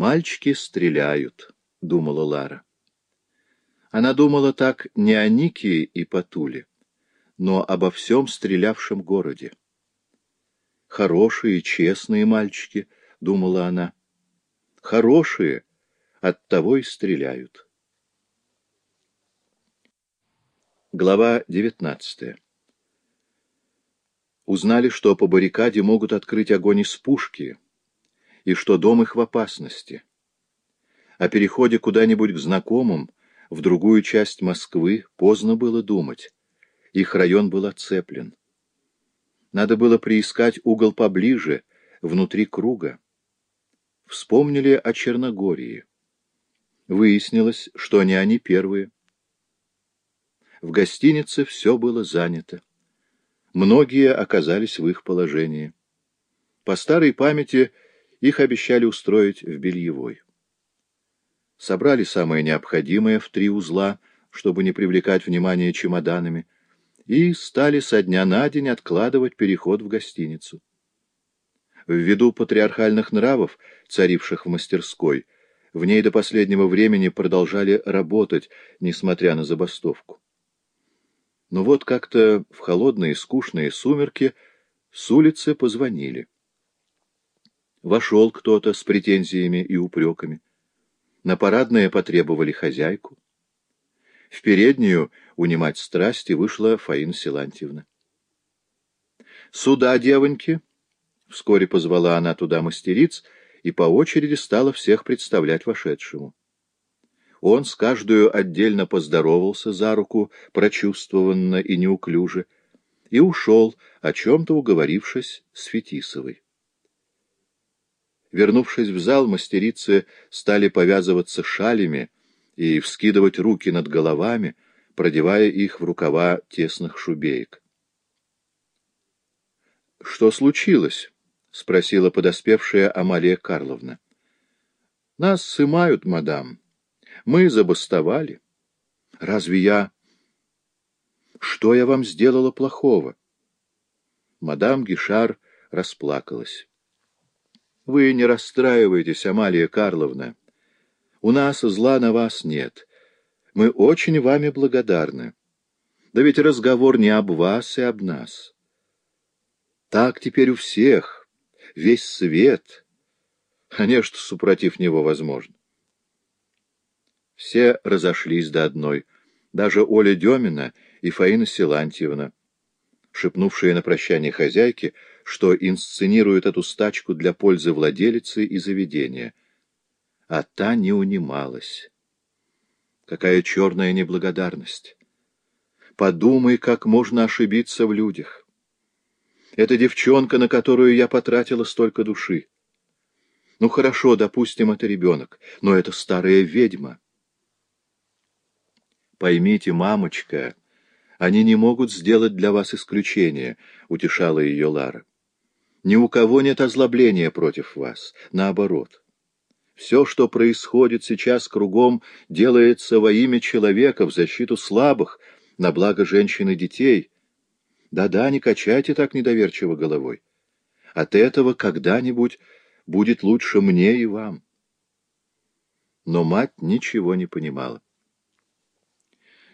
«Мальчики стреляют», — думала Лара. Она думала так не о Нике и Патуле, но обо всем стрелявшем городе. «Хорошие, честные мальчики», — думала она. «Хорошие, оттого и стреляют». Глава девятнадцатая Узнали, что по баррикаде могут открыть огонь из пушки, и что дом их в опасности. О переходе куда-нибудь к знакомым, в другую часть Москвы, поздно было думать. Их район был оцеплен. Надо было приискать угол поближе, внутри круга. Вспомнили о Черногории. Выяснилось, что не они первые. В гостинице все было занято. Многие оказались в их положении. По старой памяти их обещали устроить в бельевой. Собрали самое необходимое в три узла, чтобы не привлекать внимание чемоданами, и стали со дня на день откладывать переход в гостиницу. Ввиду патриархальных нравов, царивших в мастерской, в ней до последнего времени продолжали работать, несмотря на забастовку. Но вот как-то в холодные скучные сумерки с улицы позвонили. Вошел кто-то с претензиями и упреками. На парадное потребовали хозяйку. В переднюю унимать страсти вышла Фаина Силантьевна. «Сюда, девоньки!» Вскоре позвала она туда мастериц и по очереди стала всех представлять вошедшему. Он с каждую отдельно поздоровался за руку, прочувствованно и неуклюже, и ушел, о чем-то уговорившись с Фетисовой. Вернувшись в зал, мастерицы стали повязываться шалями и вскидывать руки над головами, продевая их в рукава тесных шубеек. — Что случилось? — спросила подоспевшая Амалия Карловна. — Нас сымают, мадам. Мы забастовали. Разве я... Что я вам сделала плохого? Мадам Гишар расплакалась. Вы не расстраивайтесь, Амалия Карловна. У нас зла на вас нет. Мы очень вами благодарны. Да ведь разговор не об вас и об нас. Так теперь у всех, весь свет. А не что супротив него возможно. Все разошлись до одной, даже Оля Демина и Фаина Силантьевна, шепнувшие на прощание хозяйке, что инсценируют эту стачку для пользы владелицы и заведения. А та не унималась. Какая черная неблагодарность! Подумай, как можно ошибиться в людях. Это девчонка, на которую я потратила столько души. Ну хорошо, допустим, это ребенок, но это старая ведьма. Поймите, мамочка, они не могут сделать для вас исключение, — утешала ее Лара. Ни у кого нет озлобления против вас, наоборот. Все, что происходит сейчас кругом, делается во имя человека, в защиту слабых, на благо женщин и детей. Да-да, не качайте так недоверчиво головой. От этого когда-нибудь будет лучше мне и вам. Но мать ничего не понимала.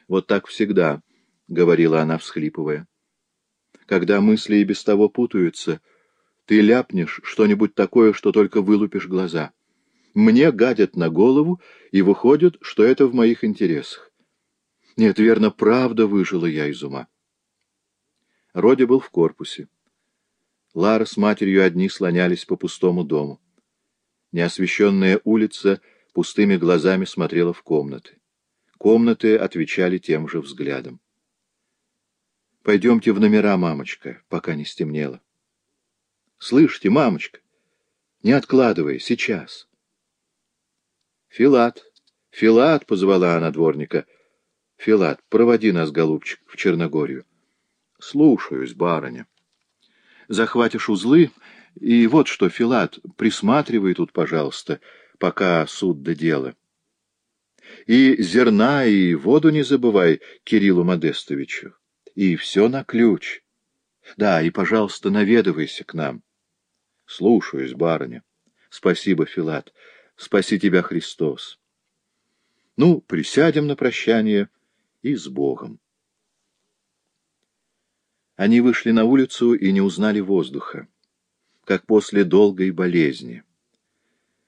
Вот так всегда, — говорила она, всхлипывая. Когда мысли и без того путаются, ты ляпнешь что-нибудь такое, что только вылупишь глаза. Мне гадят на голову, и выходит, что это в моих интересах. Нет, верно, правда выжила я из ума. Роди был в корпусе. Лара с матерью одни слонялись по пустому дому. Неосвещенная улица пустыми глазами смотрела в комнаты. Комнаты отвечали тем же взглядом. «Пойдемте в номера, мамочка, пока не стемнело». «Слышите, мамочка? Не откладывай, сейчас». «Филат, Филат!» — позвала она дворника. «Филат, проводи нас, голубчик, в Черногорию». «Слушаюсь, барыня». «Захватишь узлы, и вот что, Филат, присматривай тут, пожалуйста, пока суд до дела». И зерна, и воду не забывай Кириллу Модестовичу. И все на ключ. Да, и, пожалуйста, наведывайся к нам. Слушаюсь, барыня. Спасибо, Филат. Спаси тебя, Христос. Ну, присядем на прощание и с Богом. Они вышли на улицу и не узнали воздуха, как после долгой болезни.